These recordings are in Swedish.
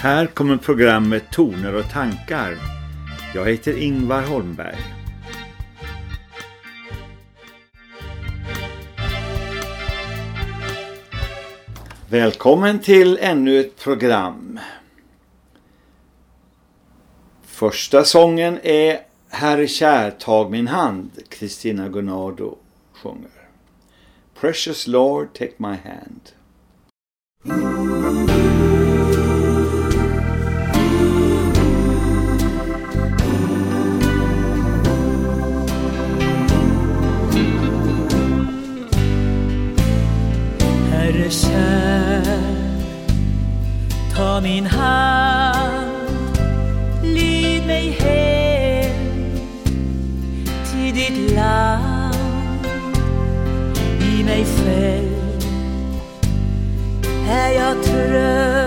Här kommer programmet Toner och tankar. Jag heter Ingvar Holmberg. Välkommen till ännu ett program. Första sången är Herre kär, tag min hand, Christina Gunnardo sjunger. Precious Lord, take my hand. kär. Ta min hand, lid mig hem till ditt land. I mig själv är jag trött.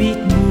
meet me.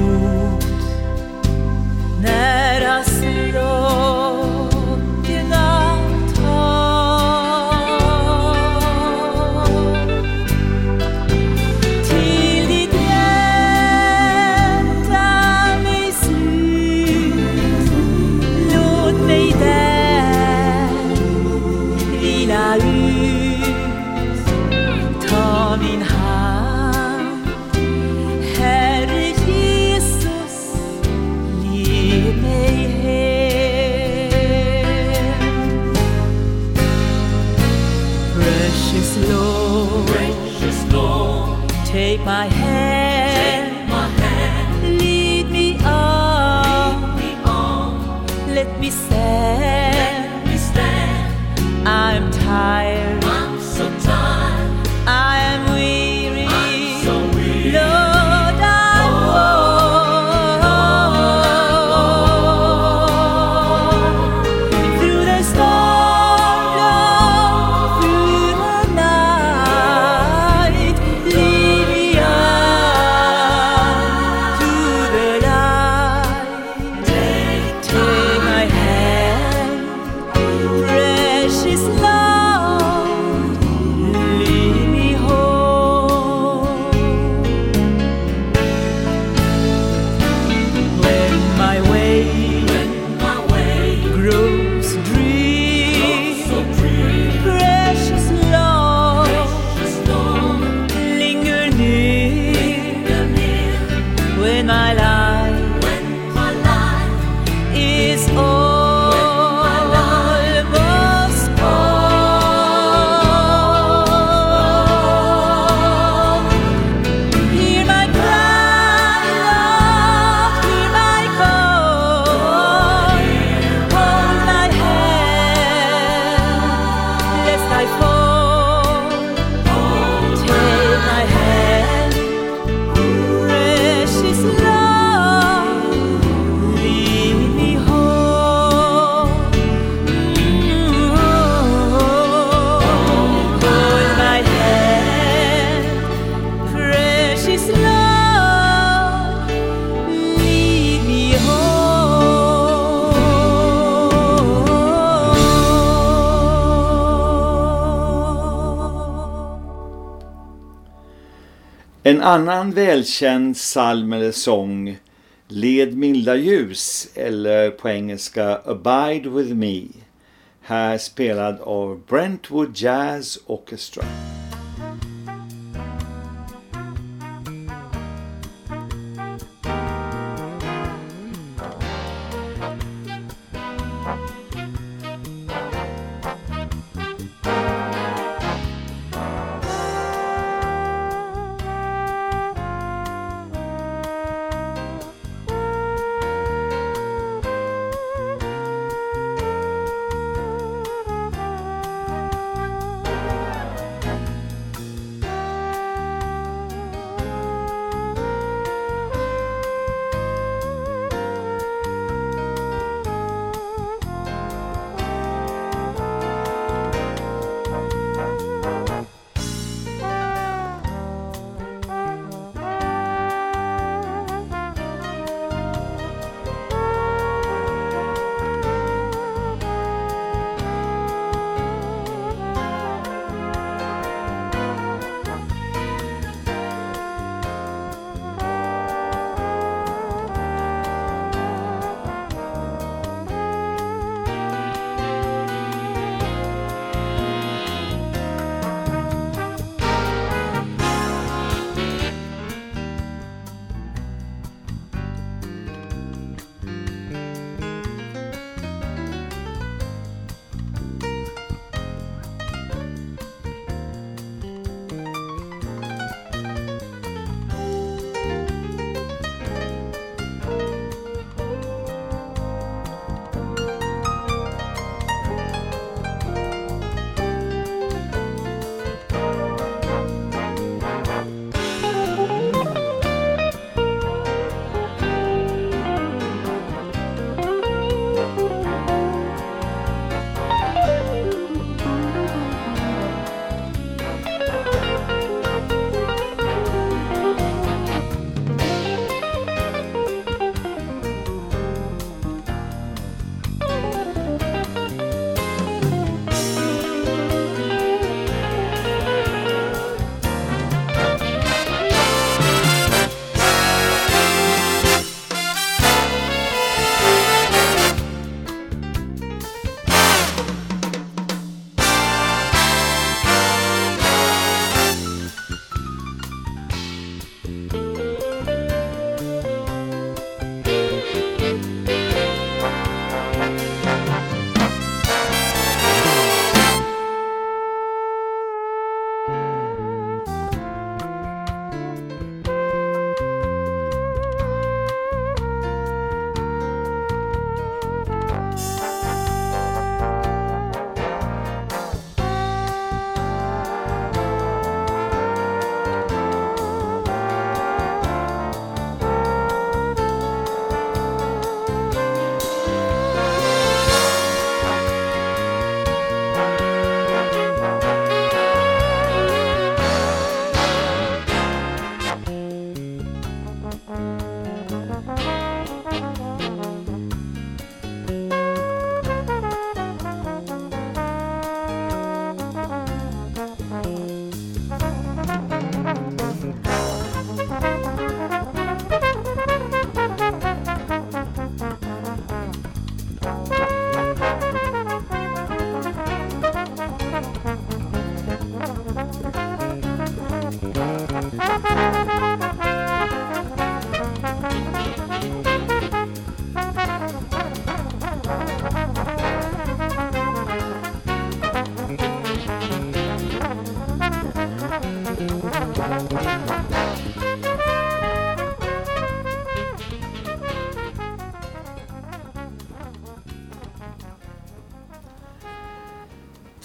annan välkänd psalm eller sång Led milda ljus eller på engelska Abide with me här spelad av Brentwood Jazz Orchestra.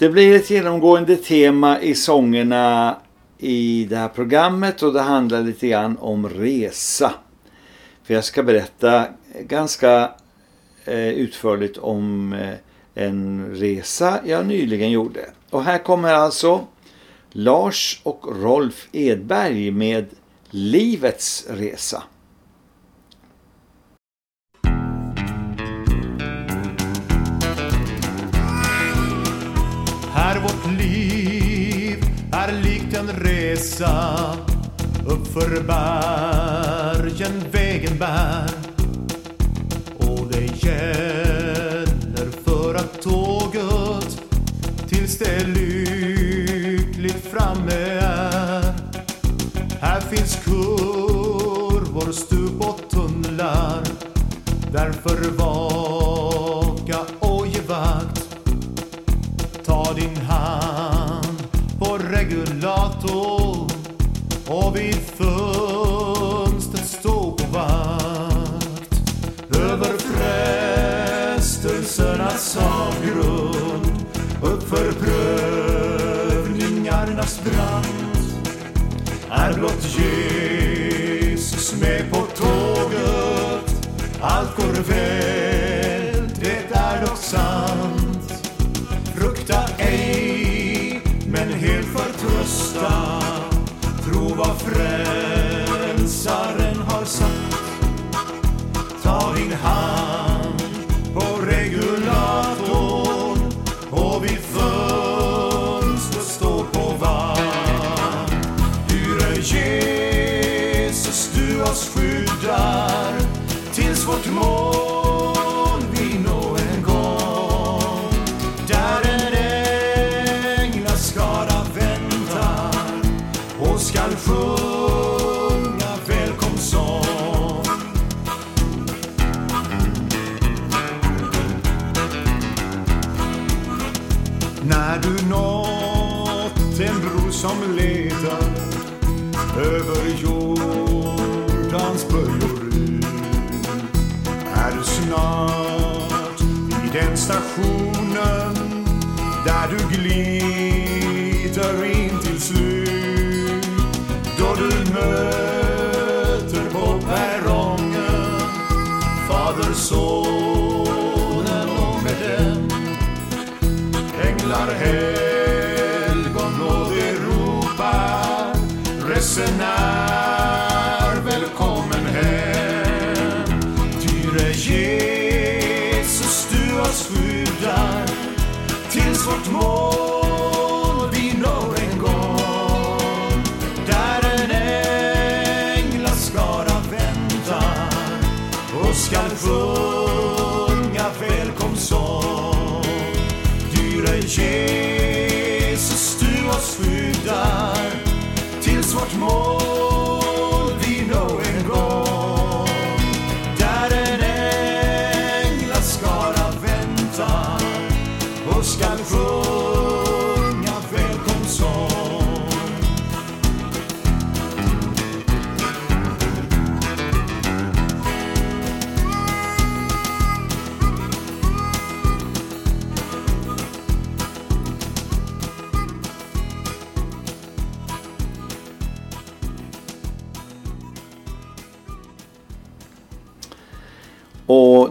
Det blir ett genomgående tema i sångerna i det här programmet och det handlar lite grann om resa. För jag ska berätta ganska eh, utförligt om eh, en resa jag nyligen gjorde. Och här kommer alltså Lars och Rolf Edberg med Livets resa. Resa Uppför bergen vägen bär. Och det gäller för att tåget tills det lyckligt framme är. Här finns kurvor, stup och tunnlar. Därför var vid fönstret stå på vakt. Över frestelsernas avgrund uppför prövningarnas brant. Är blott Jesus med på tåget. Allt går väl, det är dock sant. Tro vad som letar över jorden. Tills vårt mål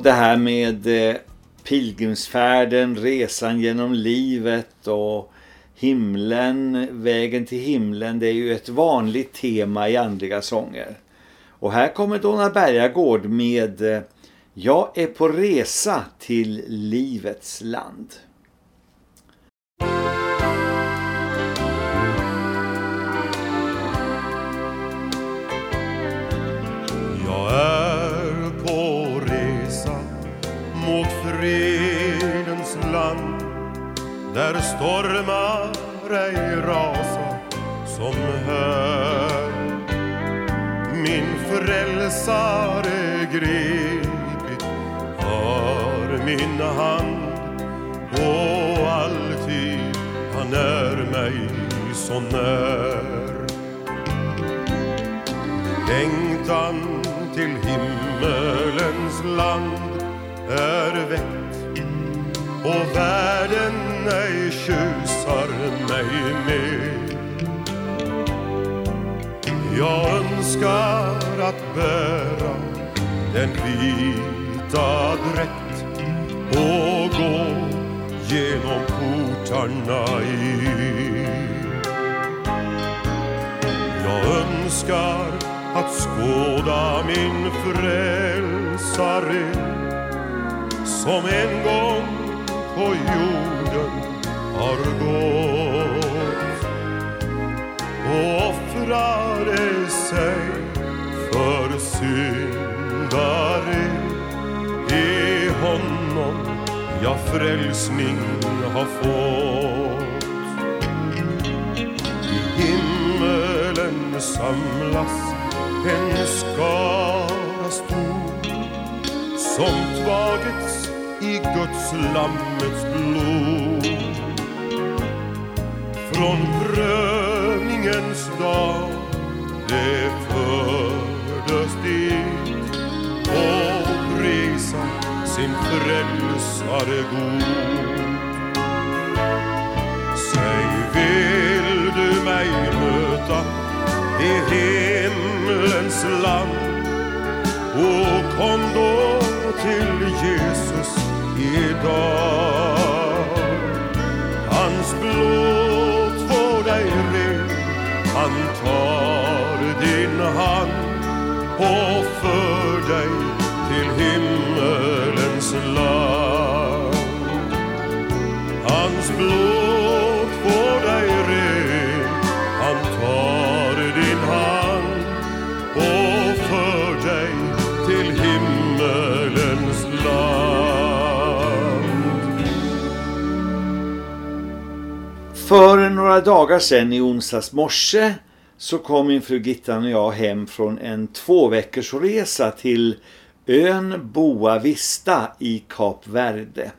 det här med eh, pilgrimsfärden, resan genom livet och himlen, vägen till himlen, det är ju ett vanligt tema i andliga sånger. Och här kommer Donna Bergagård med eh, Jag är på resa till livets land. När stormar ej rasa som här. Min frälsare gripit har min hand och alltid han är mig så när. Längtan till himmelens land är väckt och världen ej tjusar mig mer. Jag önskar att bära den vita dräkt och gå genom portarna i jag önskar att skåda min frälsare som en gång på jorden har gått och offrade sig för syndare. I honom jag frälsning har fått. I himmelen samlas en skara stor som tvagits i Guds lammets blod. Från prövningens dag det fördes dit och prisa sin frälsare god. Säg, vill du mig möta i himlens land? Och kom då till Jesus idag. Hans blod får dig ren, han tar din hand och för dig till himmelens land. För några dagar sedan i onsdags morse så kom min fru Gittan och jag hem från en två veckors resa till ön Boa Vista i Kap Verde.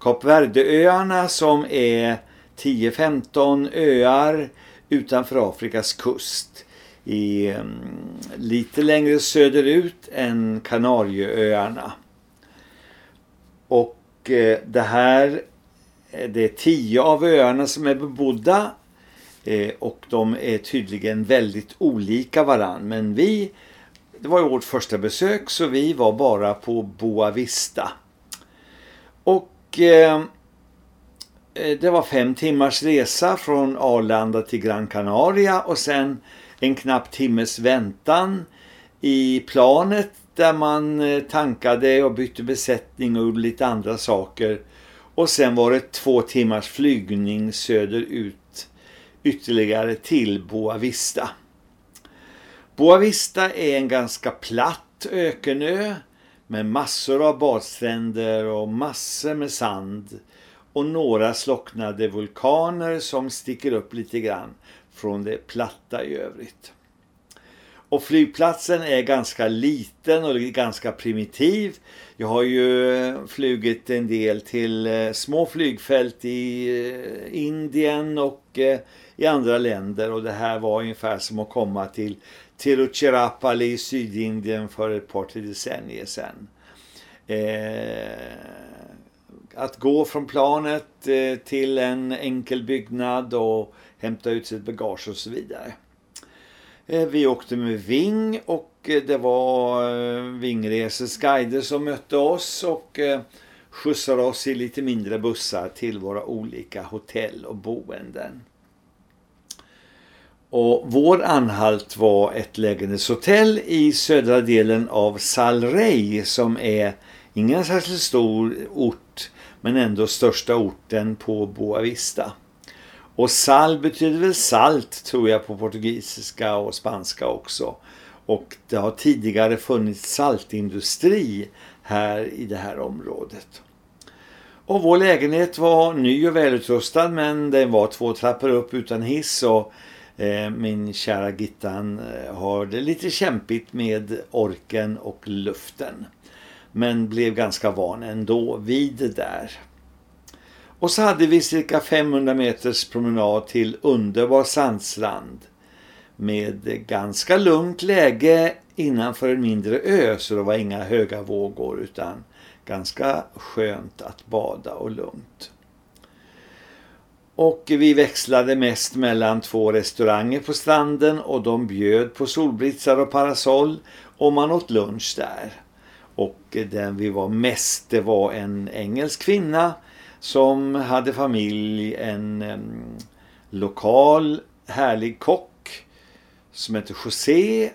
Kap Verde-öarna som är 10-15 öar utanför Afrikas kust. I, mm, lite längre söderut än Kanarieöarna. Och eh, det här Eh, det är tio av öarna som är bebodda eh, och de är tydligen väldigt olika varann. Men vi, det var ju vårt första besök så vi var bara på Boa Vista. Och eh, eh det var fem timmars resa från Arlanda till Gran Canaria och sen en knapp timmes väntan i planet där man tankade och bytte besättning och lite andra saker. Och sen var det två timmars flygning söderut ytterligare till Boa Vista. Boa Vista är en ganska platt ökenö med massor av badstränder och massor med sand och några slocknade vulkaner som sticker upp lite grann från det platta i övrigt. Och flygplatsen är ganska liten och ganska primitiv. Jag har ju eh, flugit en del till eh, små flygfält i eh, Indien och i andra länder och det här var ungefär som att komma till Tiruchirappalli i Sydindien för ett par tre decennier sedan. att gå från planet till en enkel byggnad och hämta ut sitt bagage och så vidare. Eh, vi åkte med Ving och eh, det var eh, Vingreses guider som mötte oss och eh, skjutsade oss i lite mindre bussar till våra olika hotell och boenden. Och vår anhalt var ett lägenhetshotell i södra delen av Salrey som är ingen särskilt stor ort men ändå största orten på Boa Vista. Och sal betyder väl salt tror jag på portugisiska och spanska också. Och det har tidigare funnits saltindustri här i det här området. Och vår lägenhet var ny och välutrustad men den var två trappor upp utan hiss och eh, min kära Gittan eh, har det lite kämpigt med orken och luften. Men blev ganska van ändå vid det där. Och så hade vi cirka 500 meters promenad till underbar sandstrand med ganska lugnt läge innanför en mindre ö så det var inga höga vågor utan ganska skönt att bada och lugnt. Och vi växlade mest mellan två restauranger på stranden och de bjöd på solbritsar och parasoll och man åt lunch där. Och den vi var mest, det var en engelsk kvinna som hade familj, en em, lokal härlig kock som hette José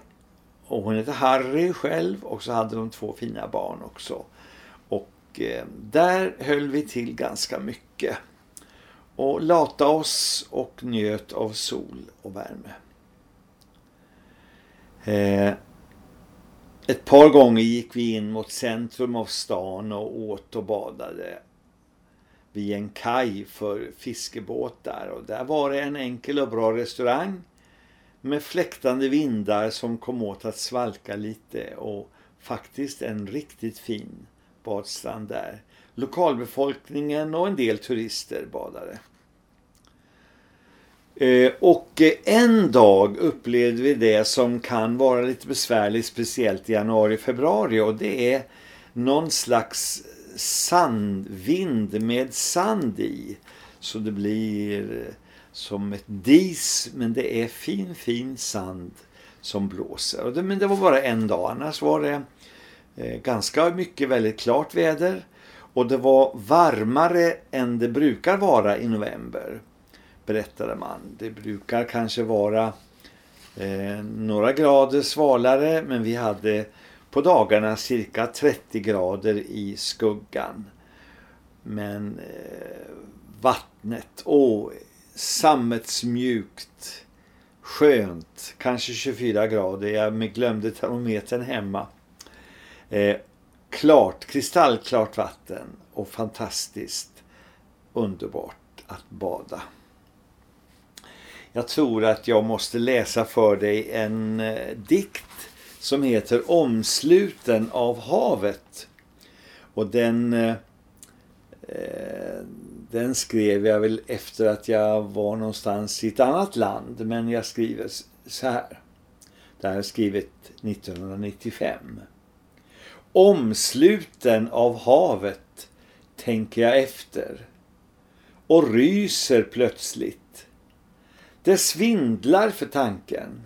och hon hette Harry själv och så hade de två fina barn också. Och eh, där höll vi till ganska mycket och lata oss och njöt av sol och värme. Eh, ett par gånger gick vi in mot centrum av stan och åt och badade vid en kaj för fiskebåtar och där var det en enkel och bra restaurang med fläktande vindar som kom åt att svalka lite och faktiskt en riktigt fin badstrand där. Lokalbefolkningen och en del turister badade. Eh, och en dag upplevde vi det som kan vara lite besvärligt, speciellt i januari-februari och det är någon slags sandvind med sand i. Så det blir eh, som ett dis, men det är fin, fin sand som blåser. Det, men det var bara en dag, annars var det eh, ganska mycket väldigt klart väder. Och det var varmare än det brukar vara i november, berättade man. Det brukar kanske vara eh, några grader svalare, men vi hade på dagarna cirka 30 grader i skuggan. Men eh, vattnet, åh, sammetsmjukt, skönt, kanske 24 grader. Jag glömde termometern hemma. Eh, klart, kristallklart vatten och fantastiskt underbart att bada. Jag tror att jag måste läsa för dig en eh, dikt som heter Omsluten av havet. Och den, eh, den skrev jag väl efter att jag var någonstans i ett annat land. Men jag skriver så här. Det här är skrivet 1995. Omsluten av havet tänker jag efter och ryser plötsligt. Det svindlar för tanken.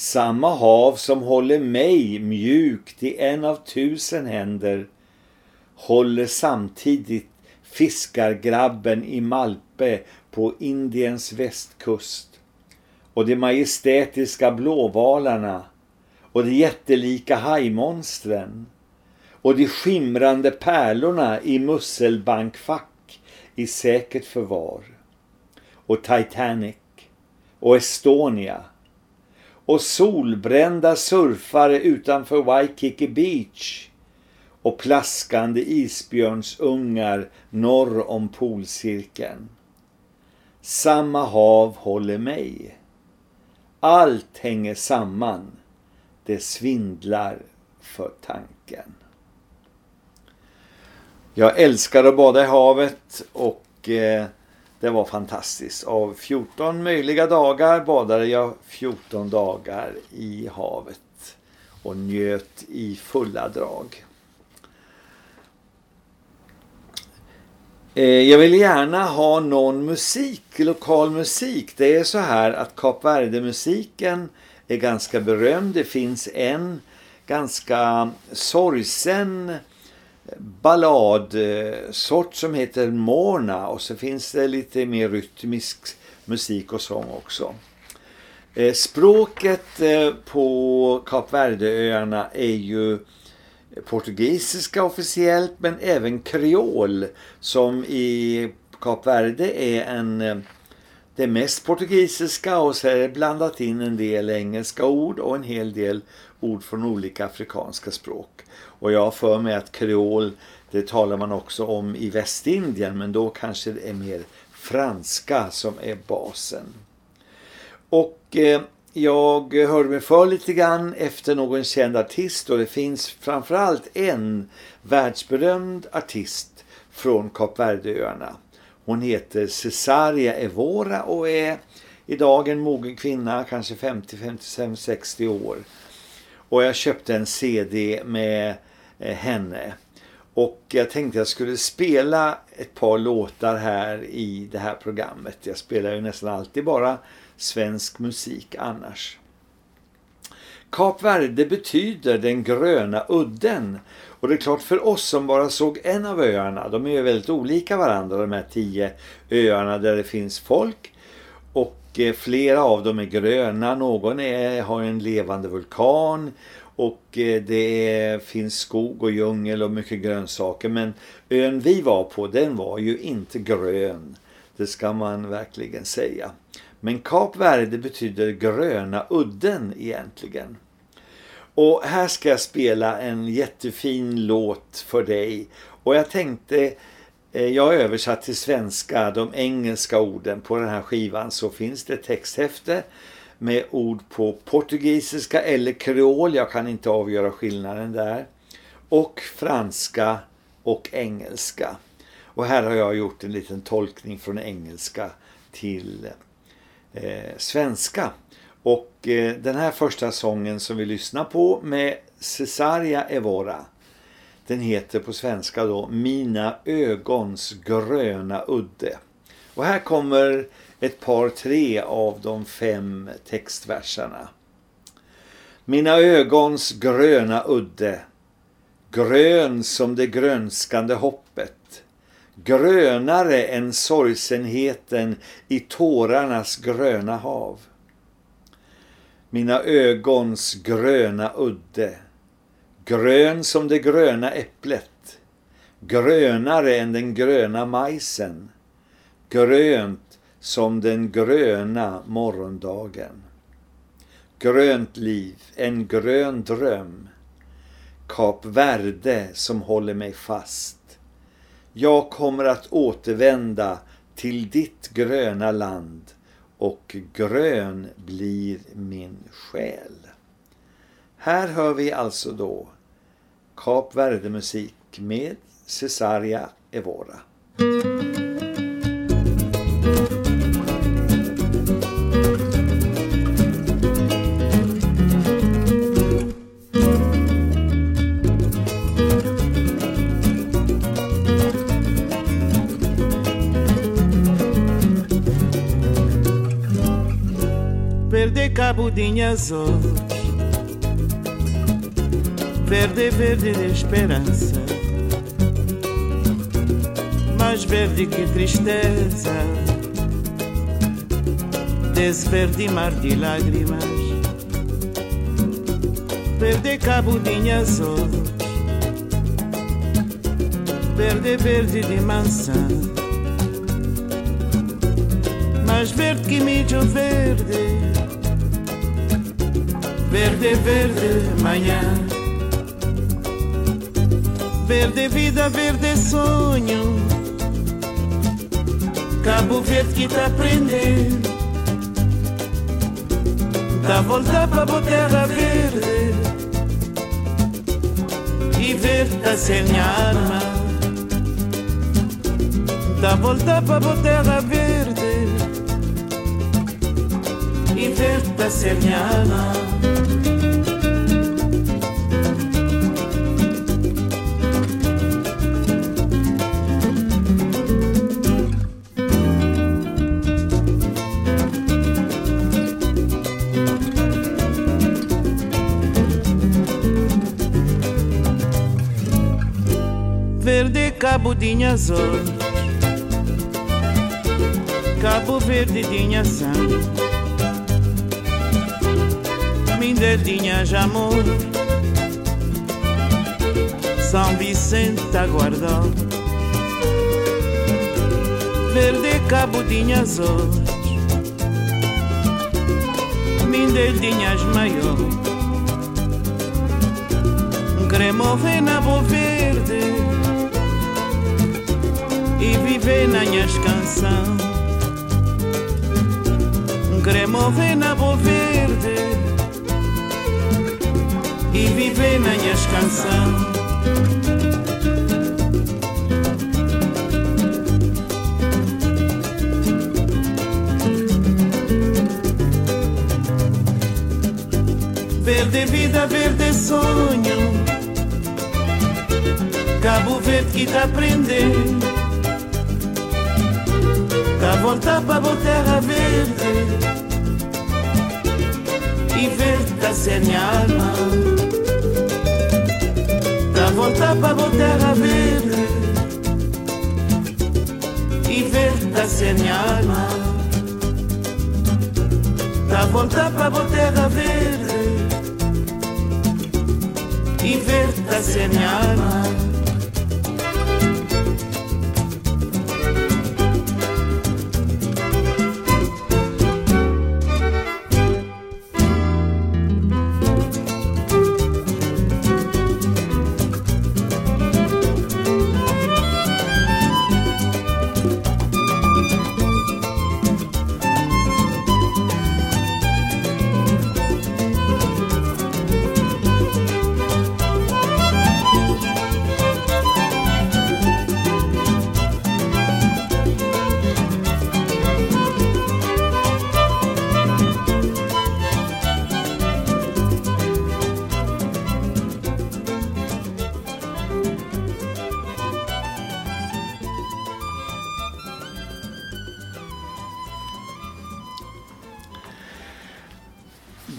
Samma hav som håller mig mjukt i en av tusen händer håller samtidigt fiskargrabben i Malpe på Indiens västkust och de majestätiska blåvalarna och de jättelika hajmonstren och de skimrande pärlorna i musselbankfack i säkert förvar. Och Titanic och Estonia och solbrända surfare utanför Waikiki Beach och plaskande isbjörnsungar norr om polcirkeln. Samma hav håller mig. Allt hänger samman. Det svindlar för tanken. Jag älskar att bada i havet och eh, det var fantastiskt. Av 14 möjliga dagar badade jag 14 dagar i havet och njöt i fulla drag. Eh, jag vill gärna ha någon musik, lokal musik. Det är så här att Kap Verde-musiken är ganska berömd. Det finns en ganska sorgsen balladsort eh, som heter Mona och så finns det lite mer rytmisk musik och sång också. Eh, språket eh, på Kap Verde-öarna är ju portugisiska officiellt men även kreol som i Kap Verde är en det mest portugisiska och så är det blandat in en del engelska ord och en hel del ord från olika afrikanska språk. Och jag har för mig att kreol det talar man också om i Västindien men då kanske det är mer franska som är basen. Och eh, jag hörde mig för lite grann efter någon känd artist och det finns framförallt en världsberömd artist från Kap Verdeöarna. Hon heter Cesaria Evora och är idag en mogen kvinna, kanske 50, 55, 60 år. Och jag köpte en CD med eh, Eh, henne. Och jag tänkte jag skulle spela ett par låtar här i det här programmet. Jag spelar ju nästan alltid bara svensk musik annars. Kap Verde betyder den gröna udden. Och det är klart för oss som bara såg en av öarna, de är ju väldigt olika varandra de här tio öarna där det finns folk. Och eh, flera av dem är gröna, någon är, har en levande vulkan och eh, det är, finns skog och djungel och mycket grönsaker. Men ön vi var på den var ju inte grön, det ska man verkligen säga. Men Kap Verde betyder gröna udden egentligen. Och här ska jag spela en jättefin låt för dig. Och jag tänkte, eh, jag har översatt till svenska de engelska orden. På den här skivan så finns det texthäfte med ord på portugisiska eller kreol. Jag kan inte avgöra skillnaden där. Och franska och engelska. Och här har jag gjort en liten tolkning från engelska till eh, svenska. Och eh, den här första sången som vi lyssnar på med Cesaria Evora. Den heter på svenska då Mina ögons gröna udde. Och här kommer ett par tre av de fem textverserna. Mina ögons gröna udde, grön som det grönskande hoppet, grönare än sorgsenheten i tårarnas gröna hav. Mina ögons gröna udde, grön som det gröna äpplet, grönare än den gröna majsen, grönt som den gröna morgondagen. Grönt liv, en grön dröm, Kap Verde som håller mig fast. Jag kommer att återvända till ditt gröna land och grön blir min själ. Här hör vi alltså då Kap Verde-musik med Cesaria Evora. Azul Verde, verde de esperança. Mais verde que tristeza. Desse verde mar de lágrimas. Verde de azul Verde, verde de maçã mais verde que milho verde Verde, verde manhã. Verde vida, verde sonho. Cabo Verde que tá prendendo. Dá volta pra boa terra verde. E verde tá sem arma. Dá volta pra boa terra verde. E verde tá sem arma cabudinhas hoje Cabo verdidinha sã. Minderdinha amor, São Vicente aguardou Verde cabudinhas Mindel dinhas maior. Cremove na verde e viver na minhas canção. Queremos ver na boa verde e viver na minhas canção. Verde vida, verde sonho Cabo Verde que tá prendendo Tá voltar pra boa terra verde. E verde tá ser minha alma. Tá voltar pra boa terra verde. E verde tá ser minha alma. Tá voltar pra boa terra verde. E verde tá ser minha alma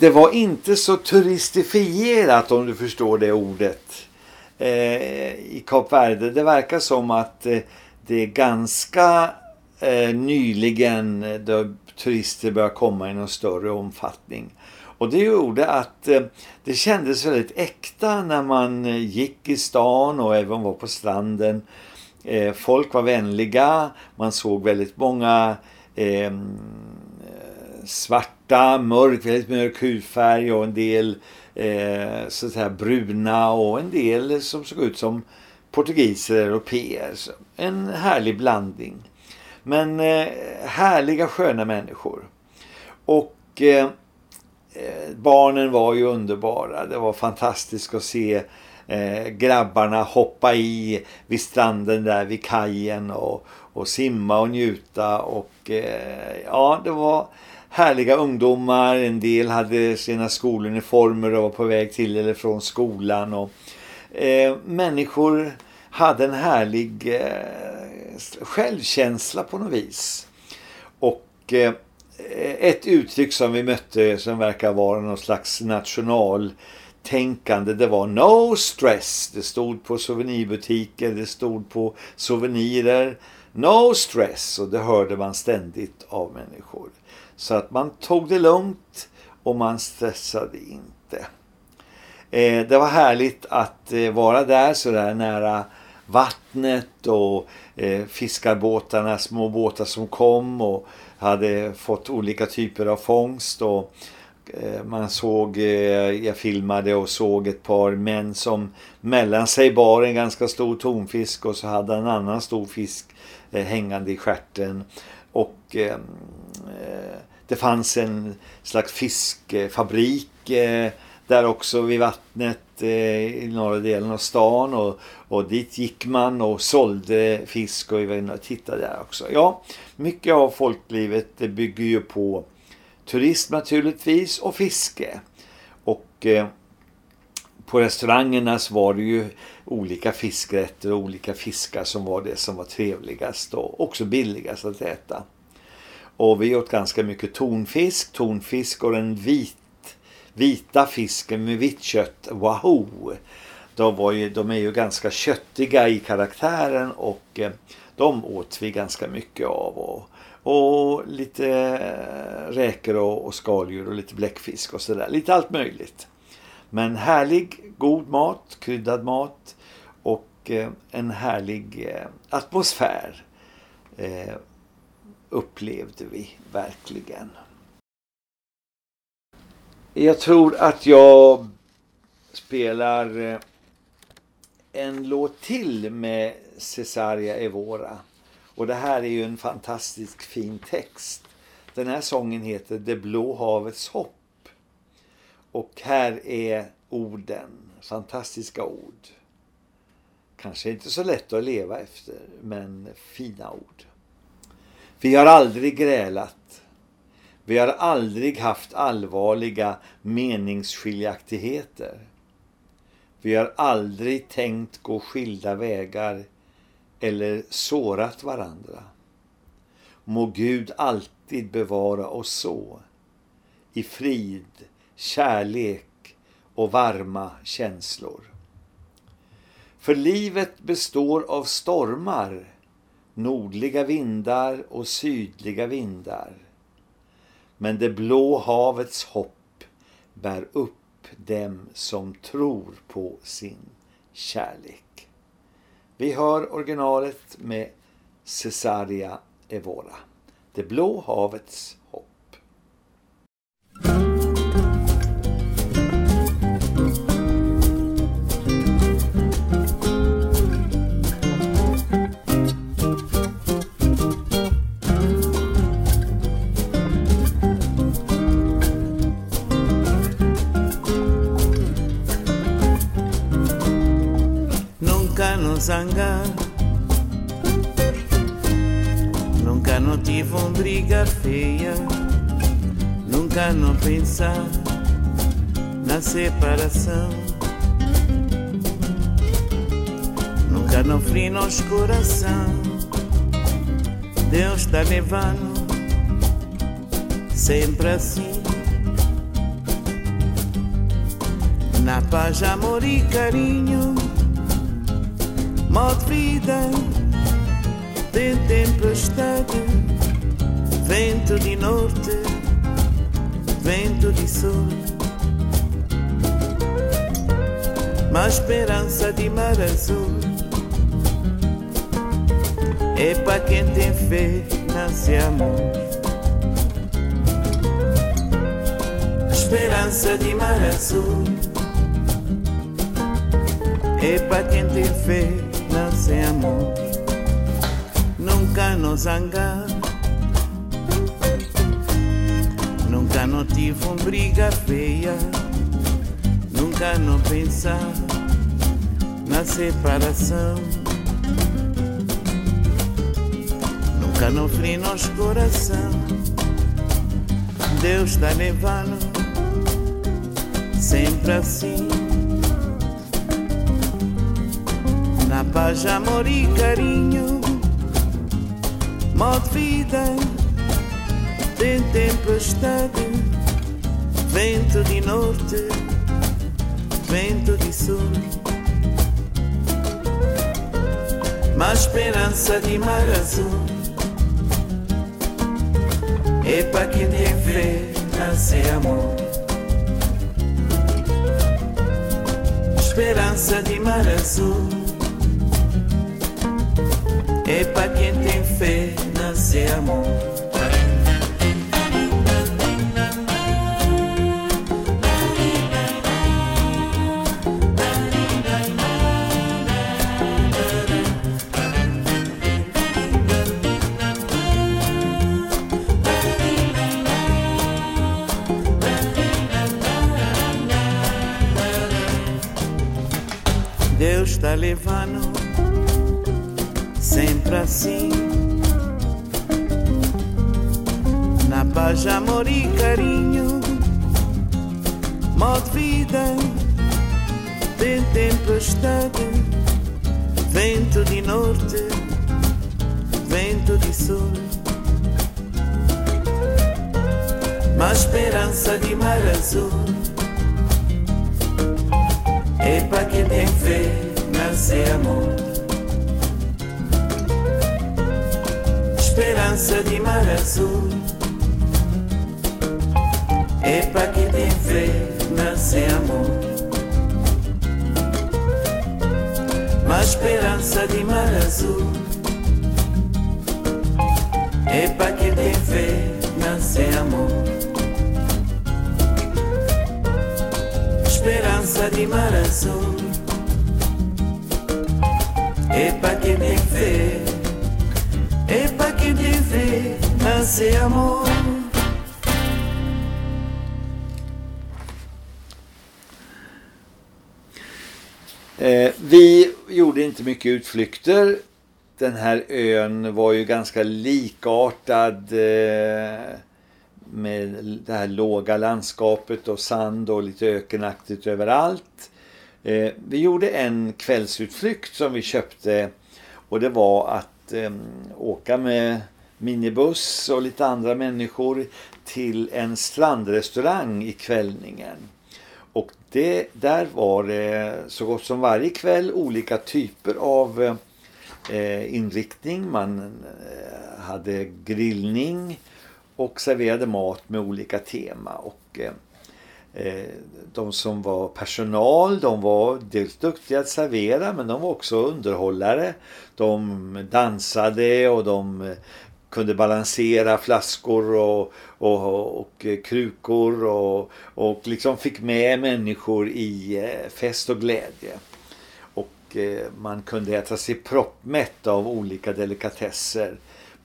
Det var inte så turistifierat om du förstår det ordet eh, i Kap Verde. Det verkar som att eh, det är ganska eh, nyligen eh, då turister börjar komma i någon större omfattning. Och det gjorde att eh, det kändes väldigt äkta när man eh, gick i stan och även var på stranden. Eh, folk var vänliga, man såg väldigt många eh, svarta, mörk, väldigt mörk hudfärg och en del eh, så att säga bruna och en del som såg ut som portugiser och europeer. En härlig blandning. Men eh, härliga sköna människor. Och eh, eh, barnen var ju underbara. Det var fantastiskt att se eh, grabbarna hoppa i vid stranden där vid kajen och, och simma och njuta. Och eh, ja, det var härliga ungdomar. En del hade sina skoluniformer och var på väg till eller från skolan. Och, eh, människor hade en härlig eh, självkänsla på något vis. Och eh, ett uttryck som vi mötte som verkar vara någon slags nationaltänkande det var no stress. Det stod på souvenirbutiker, det stod på souvenirer. No stress och det hörde man ständigt av människor. Så att man tog det lugnt och man stressade inte. Eh, det var härligt att eh, vara där så där nära vattnet och eh, fiskarbåtarna, små båtar som kom och hade fått olika typer av fångst och eh, man såg, eh, jag filmade och såg ett par män som mellan sig bar en ganska stor tonfisk och så hade en annan stor fisk eh, hängande i skärten och det fanns en slags fiskfabrik eh, där också vid vattnet eh, i norra delen av stan och, och dit gick man och sålde fisk och vi var inne och tittade där också. Ja, mycket av folklivet det bygger ju på turism naturligtvis och fiske. Och eh, på restaurangerna så var det ju olika fiskrätter och olika fiskar som var det som var trevligast och också billigast att äta. Och vi åt ganska mycket tonfisk, tonfisk och den vit, vita fisken med vitt kött, wahoo! De, var ju, de är ju ganska köttiga i karaktären och eh, de åt vi ganska mycket av. Och, och lite eh, räkor och, och skaldjur och lite bläckfisk och sådär. Lite allt möjligt. Men härlig, god mat, kryddad mat och eh, en härlig atmosfär upplevde vi verkligen. Jag tror att jag spelar eh, en låt till med Cesaria Evora. Och det här är ju en fantastisk fin text. Den här sången heter Det blå havets hopp. Och här är orden, fantastiska ord. Kanske inte så lätt att leva efter, men fina ord. Vi har aldrig grälat. Vi har aldrig haft allvarliga meningsskiljaktigheter. Vi har aldrig tänkt gå skilda vägar eller sårat varandra. Må Gud alltid bevara oss så, i frid, kärlek och varma känslor. För livet består av stormar, nordliga vindar och sydliga vindar. Men det blå havets hopp bär upp dem som tror på sin kärlek. Vi hör originalet med Cesaria Evora. Det blå havets hopp. Zangar Nunca não tive uma briga feia. Nunca não pensar na separação. Nunca não fri nos coração. Deus está levando Sempre assim. Na paz, amor e carinho Modo de vida Tem tempestade Vento de norte Vento de sul. Mas esperança de mar azul. É para quem tem fé Nasce amor. Esperança de mar azul. É para quem tem fé, amor. Nunca nos zangar. Nunca não tive uma briga feia. Nunca não pensar na separação. Nunca não fri nos coração. Deus está levando sempre assim. Paz, amor e carinho, modo vida, tem tempestade, vento de norte, vento de sul, mas esperança de mar azul. É para quem tem fé, nasce amor. Esperança de mar azul. É para quem tem fé, nasce amor. Deus está levando assim. Na paz, amor e carinho, modo de vida, tem tempestade, vento de norte, vento de sul, mas esperança de mar azul. É para quem tem fé, nasce amor. Esperança de mar azul. É para quem tem fé, nasce amor. Mas esperança de mar azul. É para quem tem fé, nasce amor. Esperança de mar azul. É para quem tem fé. É para quem amor. Eh, vi gjorde inte mycket utflykter. Den här ön var ju ganska likartad eh, med det här låga landskapet och sand och lite ökenaktigt överallt. Eh, vi gjorde en kvällsutflykt som vi köpte och det var att eh, åka med minibuss och lite andra människor till en strandrestaurang i kvällningen. Och det, där var det så gott som varje kväll olika typer av eh, inriktning. Man eh, hade grillning och serverade mat med olika tema. Och eh, eh de som var personal, de var dels duktiga att servera men de var också underhållare. De dansade och de eh, kunde balansera flaskor och, och, och eh, krukor och, och liksom fick med människor i eh, fest och glädje. Och eh, man kunde äta sig proppmätt av olika delikatesser.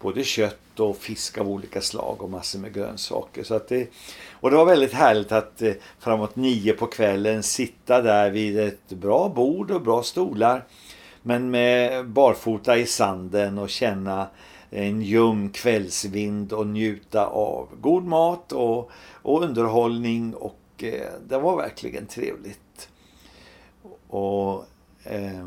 Både kött och fisk av olika slag och massor med grönsaker. Så att det, och det var väldigt härligt att framåt nio på kvällen sitta där vid ett bra bord och bra stolar. Men med barfota i sanden och känna en ljum kvällsvind och njuta av god mat och, och underhållning och eh, det var verkligen trevligt. Och eh,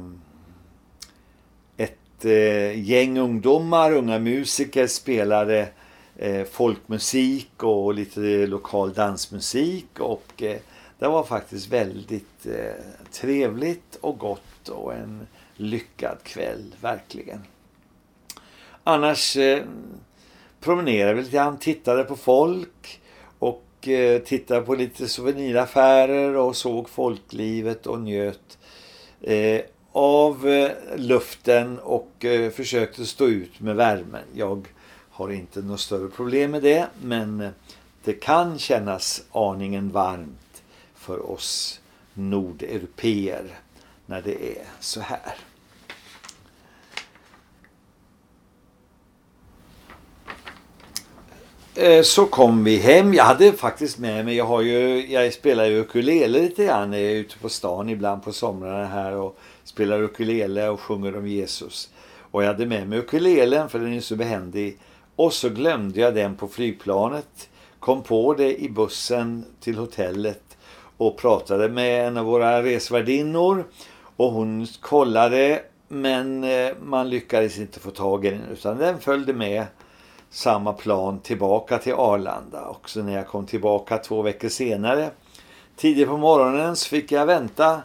ett eh, gäng ungdomar, unga musiker spelade eh, folkmusik och lite lokal dansmusik och eh, det var faktiskt väldigt eh, trevligt och gott och en lyckad kväll, verkligen. Annars eh, promenerade vi lite grann, tittade på folk och eh, tittade på lite souveniraffärer och såg folklivet och njöt eh, av eh, luften och eh, försökte stå ut med värmen. Jag har inte något större problem med det men eh, det kan kännas aningen varmt för oss nordeuropeer när det är så här. Eh, så kom vi hem. Jag hade faktiskt med mig, jag, har ju, jag spelar ju ukulele lite grann. Jag är ute på stan ibland på somrarna här och spelar ukulele och sjunger om Jesus. Och jag hade med mig ukulelen för den är så behändig. Och så glömde jag den på flygplanet. Kom på det i bussen till hotellet och pratade med en av våra resvärdinnor. Och hon kollade men eh, man lyckades inte få tag i den utan den följde med samma plan tillbaka till Arlanda. Och så när jag kom tillbaka två veckor senare. Tidigt på morgonen så fick jag vänta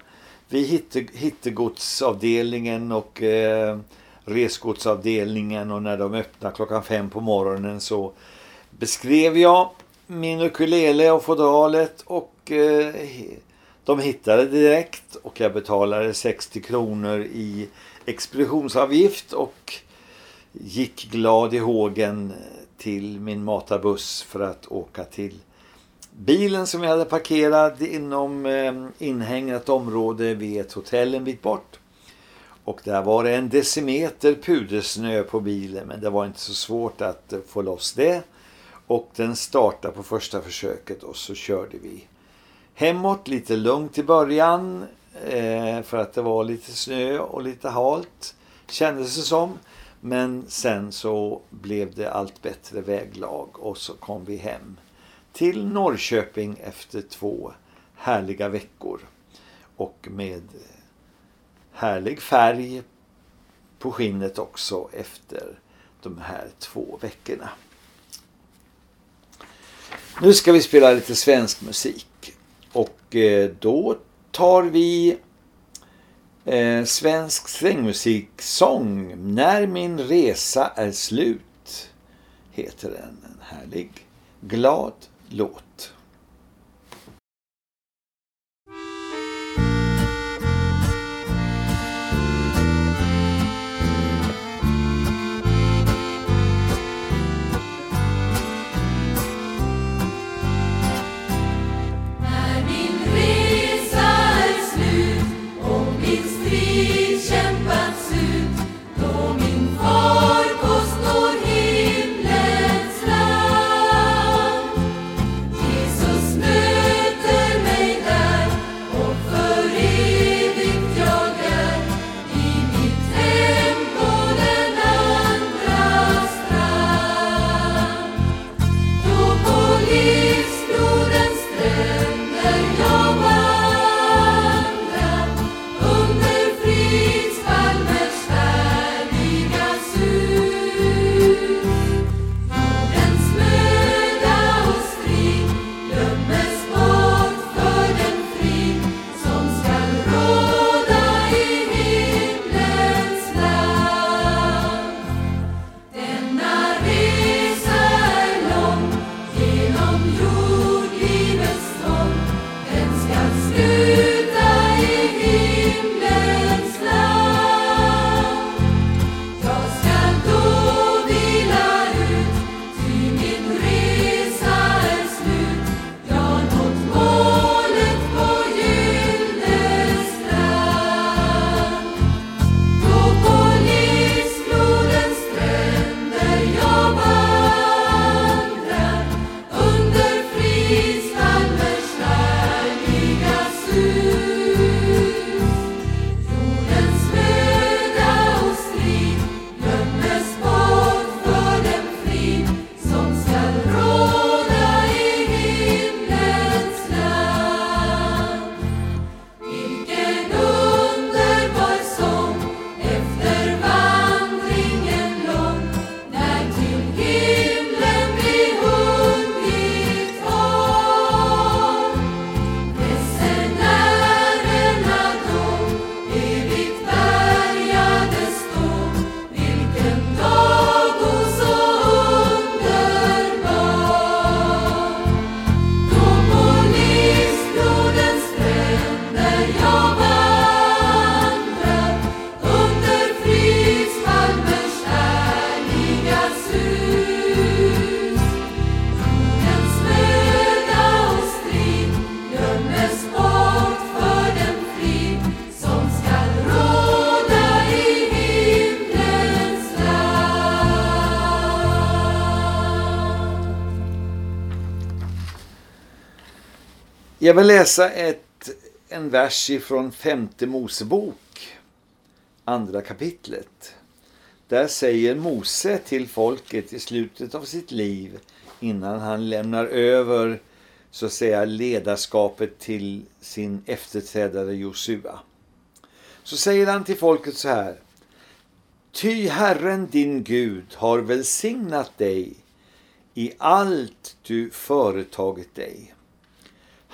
vid hitte, hittegodsavdelningen och eh, resgodsavdelningen och när de öppnade klockan fem på morgonen så beskrev jag min ukulele och fodralet och eh, de hittade direkt och jag betalade 60 kronor i expeditionsavgift och gick glad i hågen eh, till min matarbuss för att åka till bilen som jag hade parkerat inom eh, inhägnat område vid ett hotell en bit bort. Och där var det en decimeter pudersnö på bilen men det var inte så svårt att eh, få loss det. Och den startade på första försöket och så körde vi hemåt lite lugnt i början eh, för att det var lite snö och lite halt kändes det som. Men sen så blev det allt bättre väglag och så kom vi hem till Norrköping efter två härliga veckor. Och med härlig färg på skinnet också efter de här två veckorna. Nu ska vi spela lite svensk musik. Och eh, då tar vi eh, svensk strängmusiksång När min resa är slut heter den. En härlig, glad låt. Jag vill läsa ett, en vers ifrån femte Mosebok, andra kapitlet. Där säger Mose till folket i slutet av sitt liv innan han lämnar över så att säga ledarskapet till sin efterträdare Josua. Så säger han till folket så här. Ty Herren din Gud har välsignat dig i allt du företagit dig.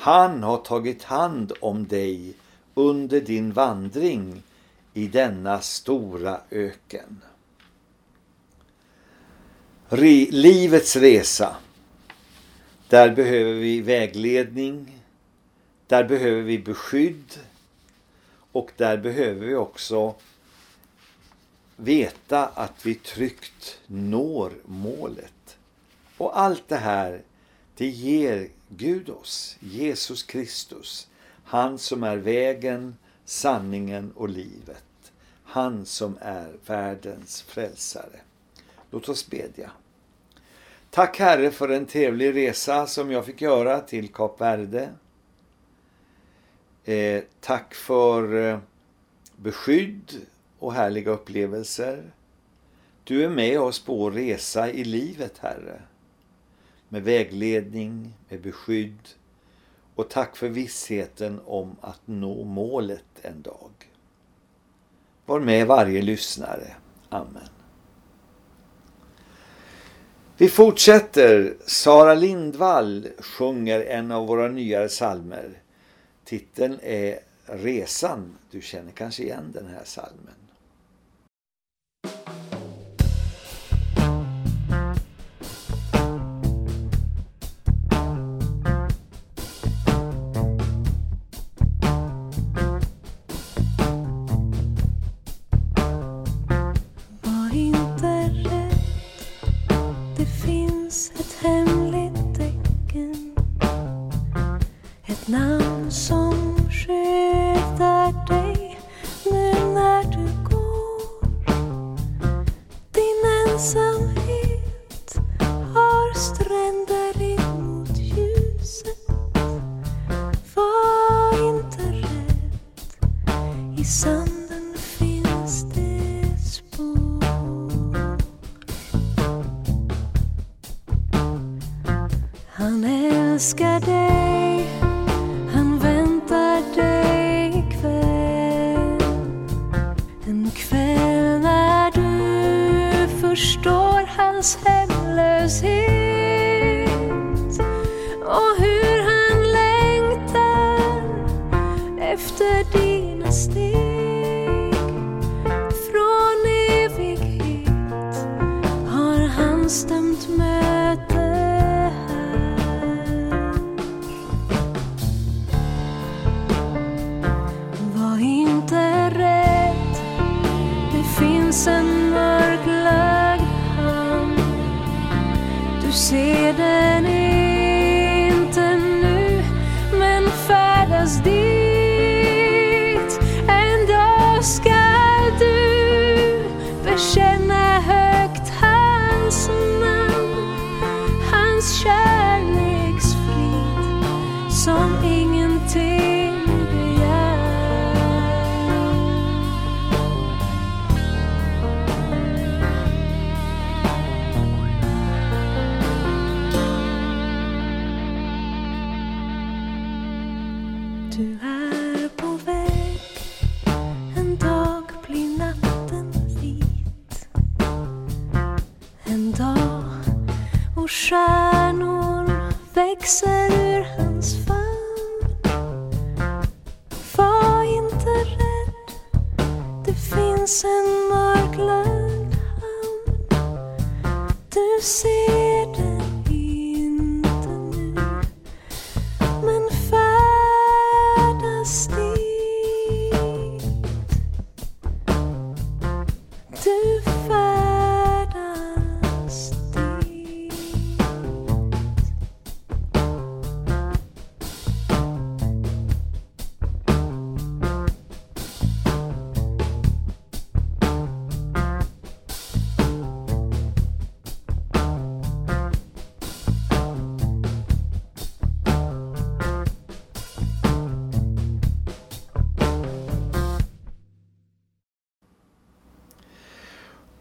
Han har tagit hand om dig under din vandring i denna stora öken. Re livets resa. Där behöver vi vägledning. Där behöver vi beskydd. Och där behöver vi också veta att vi tryggt når målet. Och allt det här, det ger Gud oss, Jesus Kristus. Han som är vägen, sanningen och livet. Han som är världens frälsare. Låt oss bedja. Tack Herre för en trevlig resa som jag fick göra till Kap Verde. Eh, tack för eh, beskydd och härliga upplevelser. Du är med oss på vår resa i livet, Herre. Med vägledning, med beskydd och tack för vissheten om att nå målet en dag. Var med varje lyssnare. Amen. Vi fortsätter. Sara Lindvall sjunger en av våra nyare salmer. Titeln är Resan. Du känner kanske igen den här salmen.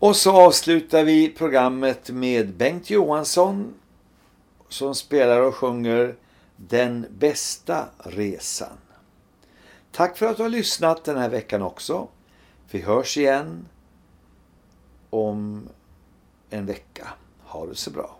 Och så avslutar vi programmet med Bengt Johansson som spelar och sjunger Den bästa resan. Tack för att du har lyssnat den här veckan också. Vi hörs igen om en vecka. Ha det så bra.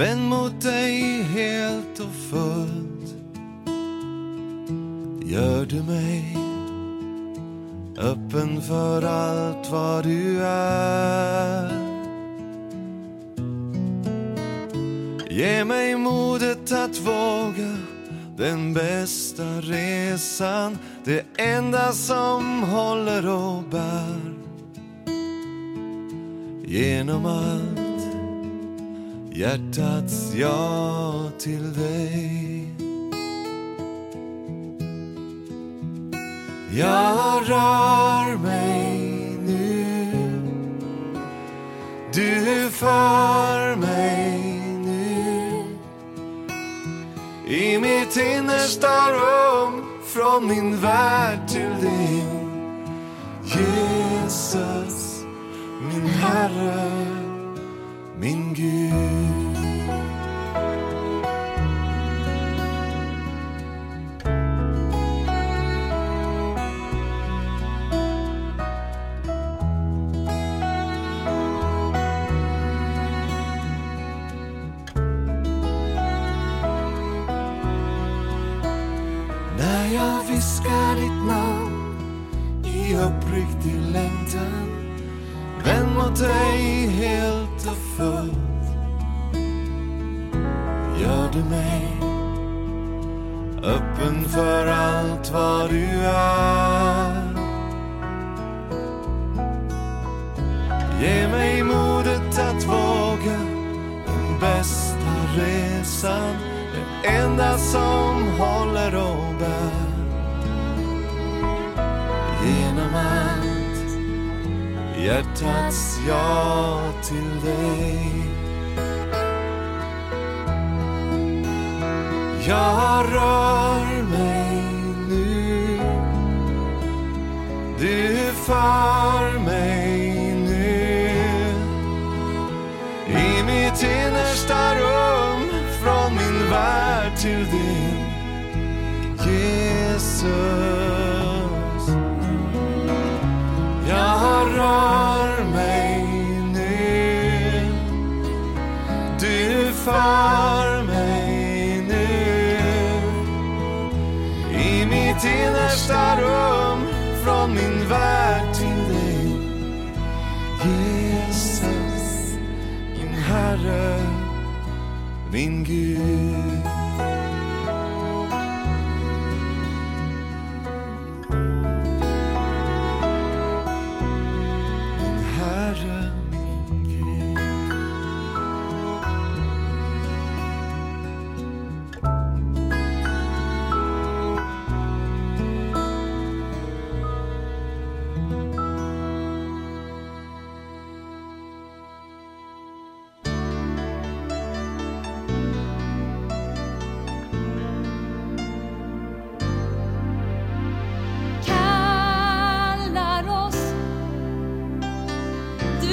Vänd mot dig helt och fullt. Gör du mig öppen för allt vad du är. Ge mig modet att våga den bästa resan Det enda som håller och bär. Genom allt hjärtats ja till dig. Jag rör mig nu. Du för mig nu. I mitt innersta rum från min värld till din Jesus, min Herre, min Gud. När jag viskar ditt namn i uppriktig längtan Vänd mot dig. Du mig. Öppen för allt vad du är. Ge mig modet att våga den bästa resan Det enda som håller och bär. Genom allt hjärtats ja till dig. Jag rör mig nu. Du för mig nu. I mitt innersta rum Från min värld till din. Jesus. Jag rör mig nu. Du för mitt innersta rum Från min värld till dig. Jesus Min Herre, min Gud.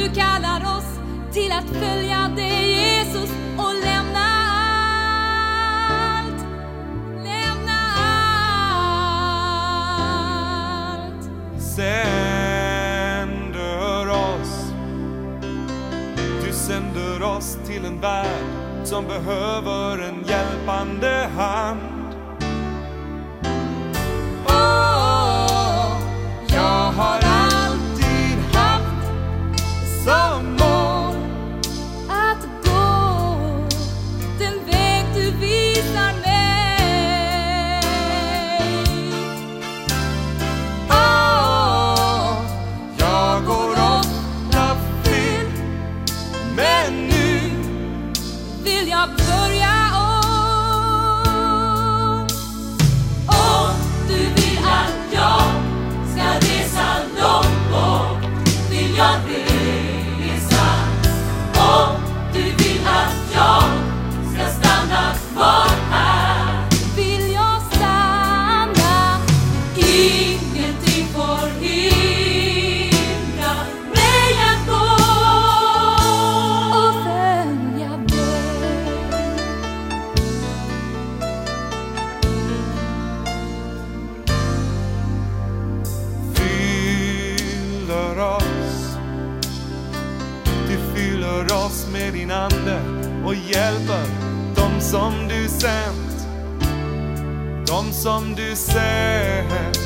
Du kallar oss till att följa dig Jesus och lämna allt. Lämna allt. Sänder oss. Du sänder oss till en värld som behöver en hjälpande hand. Hjälper dem som du sänt. De som du sänt.